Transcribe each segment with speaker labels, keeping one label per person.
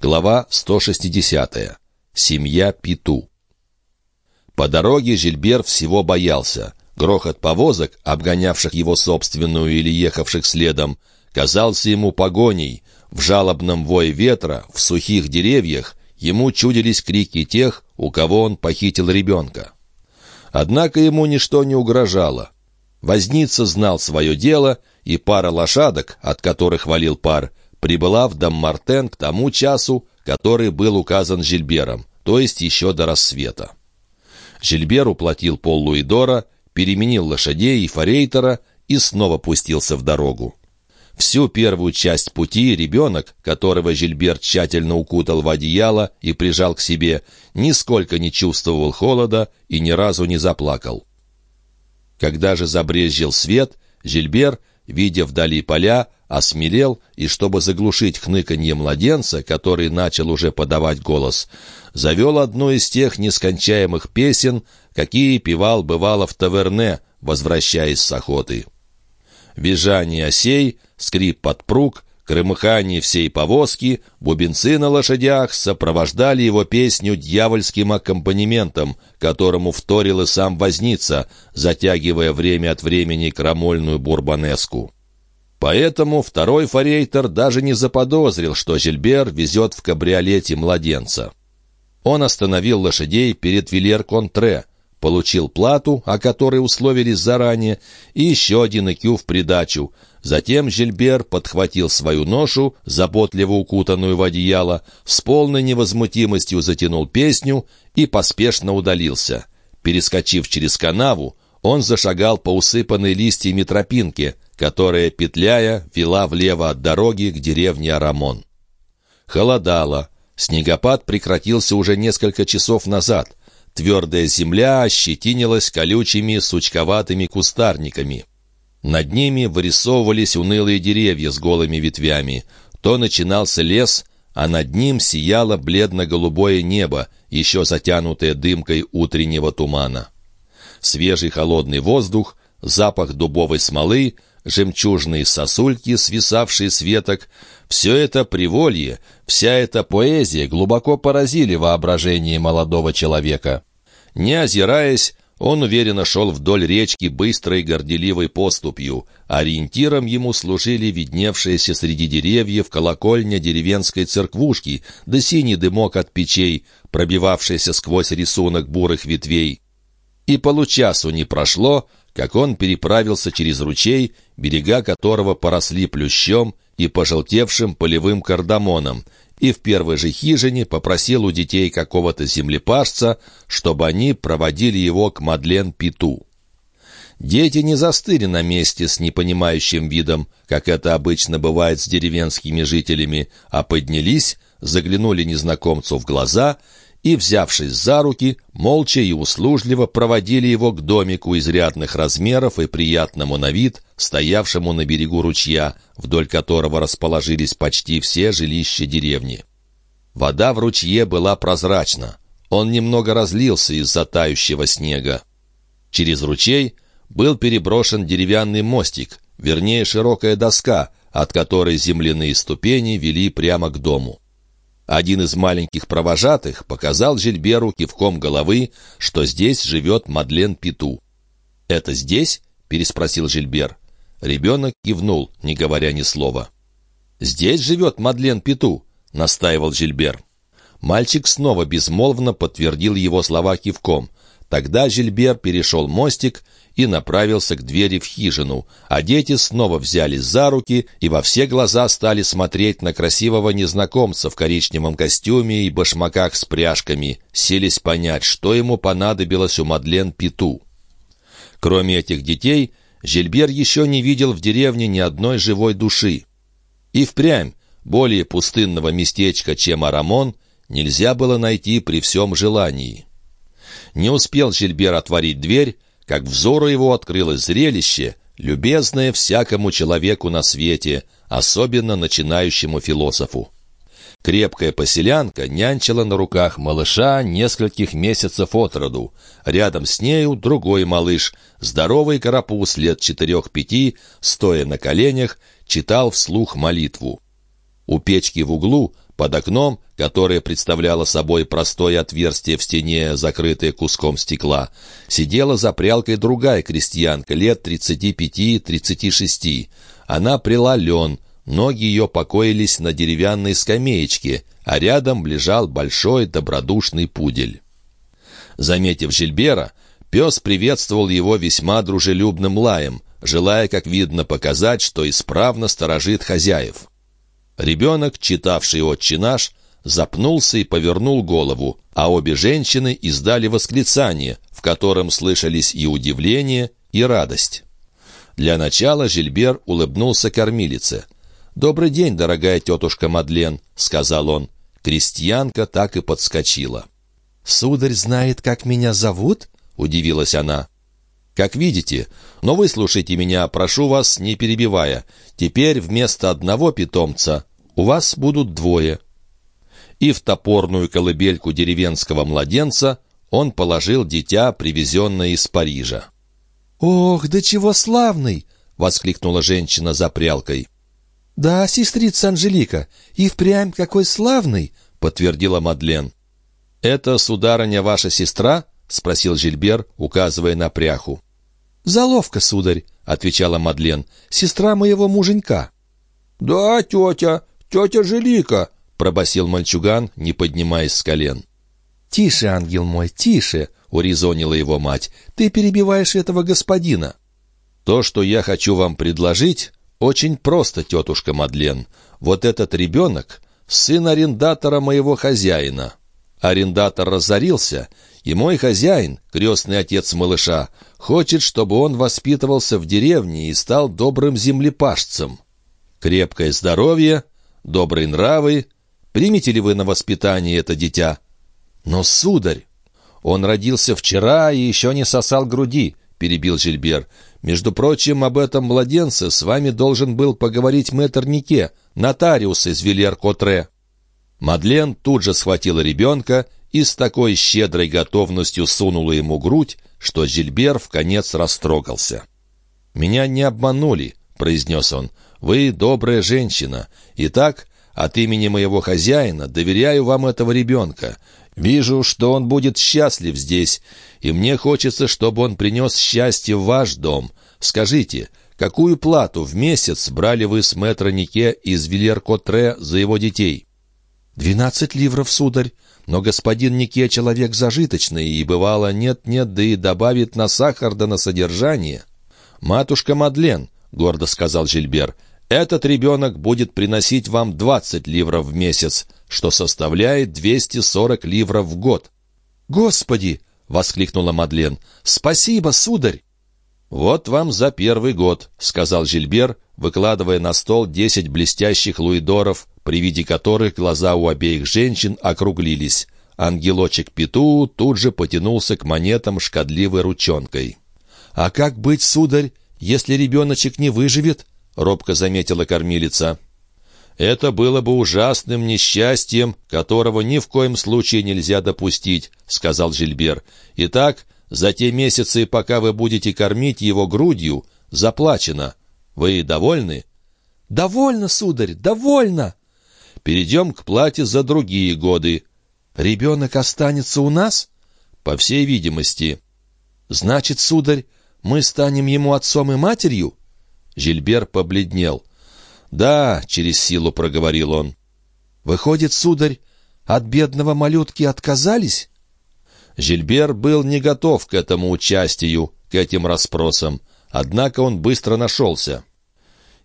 Speaker 1: Глава 160. Семья Пету. По дороге Жильбер всего боялся. Грохот повозок, обгонявших его собственную или ехавших следом, казался ему погоней. В жалобном вое ветра, в сухих деревьях, ему чудились крики тех, у кого он похитил ребенка. Однако ему ничто не угрожало. Возница знал свое дело, и пара лошадок, от которых валил пар, прибыла в Даммартен к тому часу, который был указан Жильбером, то есть еще до рассвета. Жильбер уплатил пол Луидора, переменил лошадей и форейтера и снова пустился в дорогу. Всю первую часть пути ребенок, которого Жильбер тщательно укутал в одеяло и прижал к себе, нисколько не чувствовал холода и ни разу не заплакал. Когда же забрезжил свет, Жильбер, видя вдали поля, осмелел и, чтобы заглушить хныканье младенца, который начал уже подавать голос, завел одну из тех нескончаемых песен, какие певал бывало в таверне, возвращаясь с охоты. Визжание осей, скрип подпруг, Крымыхание всей повозки, бубенцы на лошадях сопровождали его песню дьявольским аккомпанементом, которому вторил и сам возница, затягивая время от времени крамольную бурбанеску. Поэтому второй форейтер даже не заподозрил, что Жильбер везет в кабриолете младенца. Он остановил лошадей перед Вильер-Контре, получил плату, о которой условились заранее, и еще один икю в придачу — Затем Жильбер подхватил свою ношу, заботливо укутанную в одеяло, с полной невозмутимостью затянул песню и поспешно удалился. Перескочив через канаву, он зашагал по усыпанной листьями тропинке, которая, петляя, вела влево от дороги к деревне Арамон. Холодало. Снегопад прекратился уже несколько часов назад. Твердая земля ощетинилась колючими сучковатыми кустарниками. Над ними вырисовывались унылые деревья с голыми ветвями. То начинался лес, а над ним сияло бледно-голубое небо, еще затянутое дымкой утреннего тумана. Свежий холодный воздух, запах дубовой смолы, жемчужные сосульки, свисавшие с веток — все это приволье, вся эта поэзия глубоко поразили воображение молодого человека. Не озираясь, он уверенно шел вдоль речки быстрой горделивой поступью. Ориентиром ему служили видневшиеся среди деревьев колокольня деревенской церквушки, да синий дымок от печей, пробивавшийся сквозь рисунок бурых ветвей. И получасу не прошло, как он переправился через ручей, берега которого поросли плющом и пожелтевшим полевым кардамоном, и в первой же хижине попросил у детей какого-то землепашца, чтобы они проводили его к Мадлен Питу. Дети не застыли на месте с непонимающим видом, как это обычно бывает с деревенскими жителями, а поднялись, заглянули незнакомцу в глаза и, взявшись за руки, молча и услужливо проводили его к домику изрядных размеров и приятному на вид, стоявшему на берегу ручья, вдоль которого расположились почти все жилища деревни. Вода в ручье была прозрачна. Он немного разлился из-за тающего снега. Через ручей был переброшен деревянный мостик, вернее, широкая доска, от которой земляные ступени вели прямо к дому. Один из маленьких провожатых показал Жильберу кивком головы, что здесь живет Мадлен Пету. «Это здесь?» — переспросил Жильбер. Ребенок кивнул, не говоря ни слова. «Здесь живет Мадлен Пету», — настаивал Жильбер. Мальчик снова безмолвно подтвердил его слова кивком. Тогда Жильбер перешел мостик и направился к двери в хижину, а дети снова взялись за руки и во все глаза стали смотреть на красивого незнакомца в коричневом костюме и башмаках с пряжками, селись понять, что ему понадобилось у Мадлен Пету. Кроме этих детей, Жильбер еще не видел в деревне ни одной живой души. И впрямь, более пустынного местечка, чем Арамон, нельзя было найти при всем желании. Не успел Жильбер отворить дверь, как взору его открылось зрелище, любезное всякому человеку на свете, особенно начинающему философу. Крепкая поселянка нянчила на руках малыша нескольких месяцев от роду. Рядом с нею другой малыш, здоровый карапуз лет четырех-пяти, стоя на коленях, читал вслух молитву. У печки в углу, Под окном, которое представляло собой простое отверстие в стене, закрытое куском стекла, сидела за прялкой другая крестьянка лет 35-36. Она прила лен, ноги ее покоились на деревянной скамеечке, а рядом лежал большой добродушный пудель. Заметив Жильбера, пес приветствовал его весьма дружелюбным лаем, желая, как видно, показать, что исправно сторожит хозяев. Ребенок, читавший «Отче наш», запнулся и повернул голову, а обе женщины издали восклицание, в котором слышались и удивление, и радость. Для начала Жильбер улыбнулся кормилице. «Добрый день, дорогая тетушка Мадлен», — сказал он. Крестьянка так и подскочила.
Speaker 2: «Сударь знает, как меня зовут?» — удивилась она.
Speaker 1: «Как видите. Но выслушайте меня, прошу вас, не перебивая. Теперь вместо одного питомца у вас будут двое». И в топорную колыбельку деревенского младенца он положил дитя, привезенное из Парижа.
Speaker 2: «Ох, да чего славный!»
Speaker 1: — воскликнула женщина за прялкой.
Speaker 2: «Да, сестрица Анжелика, и впрямь какой славный!» — подтвердила Мадлен.
Speaker 1: «Это, сударыня, ваша сестра?» — спросил Жильбер, указывая на пряху.
Speaker 2: «Заловка, сударь», — отвечала Мадлен, — «сестра моего муженька».
Speaker 3: «Да, тетя, тетя Желика!» — пробасил мальчуган, не поднимаясь с колен.
Speaker 2: «Тише, ангел мой, тише!» — урезонила его мать. «Ты перебиваешь этого господина».
Speaker 1: «То, что я хочу вам предложить, очень просто, тетушка Мадлен. Вот этот ребенок — сын арендатора моего хозяина. Арендатор разорился, и мой хозяин, крестный отец малыша, хочет, чтобы он воспитывался в деревне и стал добрым землепашцем. Крепкое здоровье — добрые нравы. Примете ли вы на воспитание это дитя? Но, сударь, он родился вчера и еще не сосал груди, перебил Жильбер. Между прочим, об этом младенце с вами должен был поговорить мэтр Нике, нотариус из Вильер-Котре. Мадлен тут же схватила ребенка и с такой щедрой готовностью сунула ему грудь, что Жильбер в конец растрогался. «Меня не обманули», — произнес он. Вы добрая женщина. Итак, от имени моего хозяина доверяю вам этого ребенка. Вижу, что он будет счастлив здесь, и мне хочется, чтобы он принес счастье в ваш дом. Скажите, какую плату в месяц брали вы с мэтра Нике из Вильер-Котре за его детей?»
Speaker 2: «Двенадцать ливров, сударь. Но господин Нике человек зажиточный, и бывало нет-нет, да и добавит на сахар да на содержание».
Speaker 1: «Матушка Мадлен», — гордо сказал Жильбер, — этот ребенок будет приносить вам 20 ливров в месяц, что составляет 240 ливров в год».
Speaker 2: «Господи!» — воскликнула Мадлен. «Спасибо, сударь!»
Speaker 1: «Вот вам за первый год», — сказал Жильбер, выкладывая на стол десять блестящих луидоров, при виде которых глаза у обеих женщин округлились. Ангелочек Пету тут же потянулся к монетам шкодливой ручонкой.
Speaker 2: «А как быть, сударь, если ребеночек не выживет?» робко заметила кормилица.
Speaker 1: «Это было бы ужасным несчастьем, которого ни в коем случае нельзя допустить», — сказал Жильбер. «Итак, за те месяцы, пока вы будете кормить его грудью, заплачено. Вы довольны?»
Speaker 2: «Довольно, сударь, довольно!»
Speaker 1: «Перейдем к плате за другие годы».
Speaker 2: «Ребенок останется у нас?»
Speaker 1: «По всей видимости».
Speaker 2: «Значит, сударь, мы станем ему отцом и матерью?»
Speaker 1: Жильбер побледнел. «Да», — через силу проговорил он.
Speaker 2: «Выходит, сударь, от бедного малютки отказались?»
Speaker 1: Жильбер был не готов к этому участию, к этим расспросам, однако он быстро нашелся.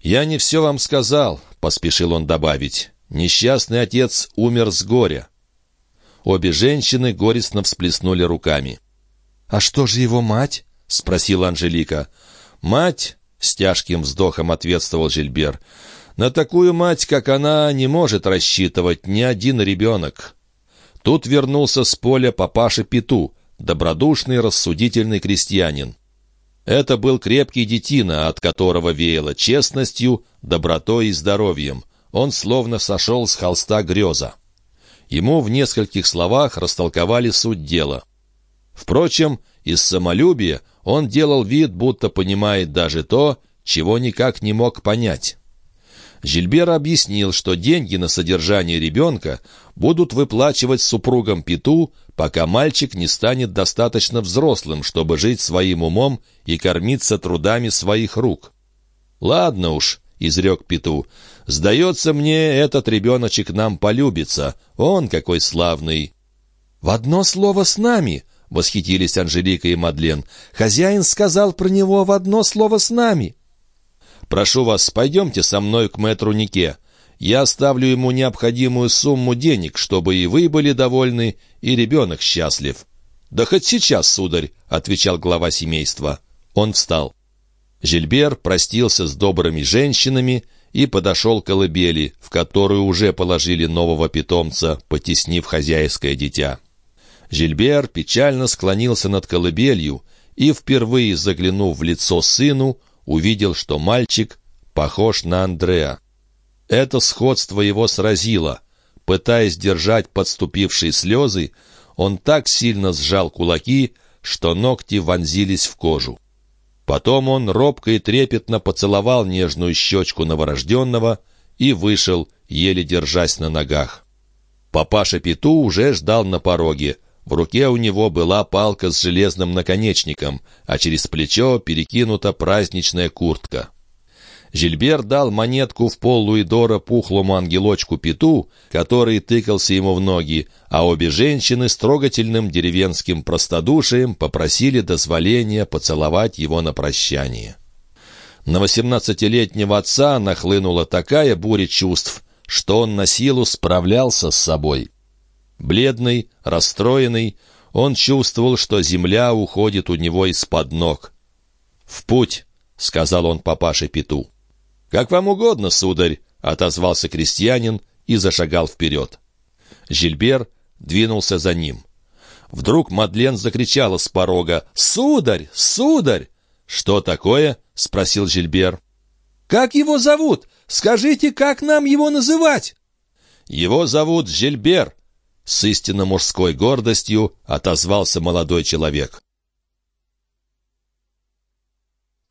Speaker 1: «Я не все вам сказал», — поспешил он добавить. «Несчастный отец умер с горя». Обе женщины горестно всплеснули руками.
Speaker 2: «А что же его мать?»
Speaker 1: — спросила Анжелика. «Мать с тяжким вздохом ответствовал Жильбер. «На такую мать, как она, не может рассчитывать ни один ребенок». Тут вернулся с поля папаша Пету, добродушный, рассудительный крестьянин. Это был крепкий детина, от которого веяло честностью, добротой и здоровьем. Он словно сошел с холста греза. Ему в нескольких словах растолковали суть дела. Впрочем, из самолюбия он делал вид, будто понимает даже то, чего никак не мог понять. Жильбер объяснил, что деньги на содержание ребенка будут выплачивать супругам Пету, пока мальчик не станет достаточно взрослым, чтобы жить своим умом и кормиться трудами своих рук. «Ладно уж», — изрек Пету, — «сдается мне, этот ребеночек нам полюбится. Он какой славный».
Speaker 2: «В одно слово с нами», — восхитились Анжелика и Мадлен. «Хозяин сказал про него в одно слово с нами».
Speaker 1: Прошу вас, пойдемте со мной к мэтру Нике. Я оставлю ему необходимую сумму денег, чтобы и вы были довольны, и ребенок счастлив». «Да хоть сейчас, сударь», — отвечал глава семейства. Он встал. Жильбер простился с добрыми женщинами и подошел к колыбели, в которую уже положили нового питомца, потеснив хозяйское дитя. Жильбер печально склонился над колыбелью и, впервые заглянув в лицо сыну, увидел, что мальчик похож на Андреа. Это сходство его сразило. Пытаясь держать подступившие слезы, он так сильно сжал кулаки, что ногти вонзились в кожу. Потом он робко и трепетно поцеловал нежную щечку новорожденного и вышел, еле держась на ногах. Папаша Пету уже ждал на пороге. В руке у него была палка с железным наконечником, а через плечо перекинута праздничная куртка. Жильбер дал монетку в пол Луидора пухлому ангелочку Пету, который тыкался ему в ноги, а обе женщины с трогательным деревенским простодушием попросили дозволения поцеловать его на прощание. На восемнадцатилетнего отца нахлынула такая буря чувств, что он на силу справлялся с собой. Бледный, расстроенный, он чувствовал, что земля уходит у него из-под ног. «В путь!» — сказал он папаше Пету. «Как вам угодно, сударь!» — отозвался крестьянин и зашагал вперед. Жильбер двинулся за ним. Вдруг Мадлен закричала с порога «Сударь! Сударь!» «Что такое?» — спросил Жильбер.
Speaker 2: «Как его зовут? Скажите, как нам его называть?»
Speaker 1: «Его зовут Жильбер», с истинно мужской гордостью отозвался молодой человек.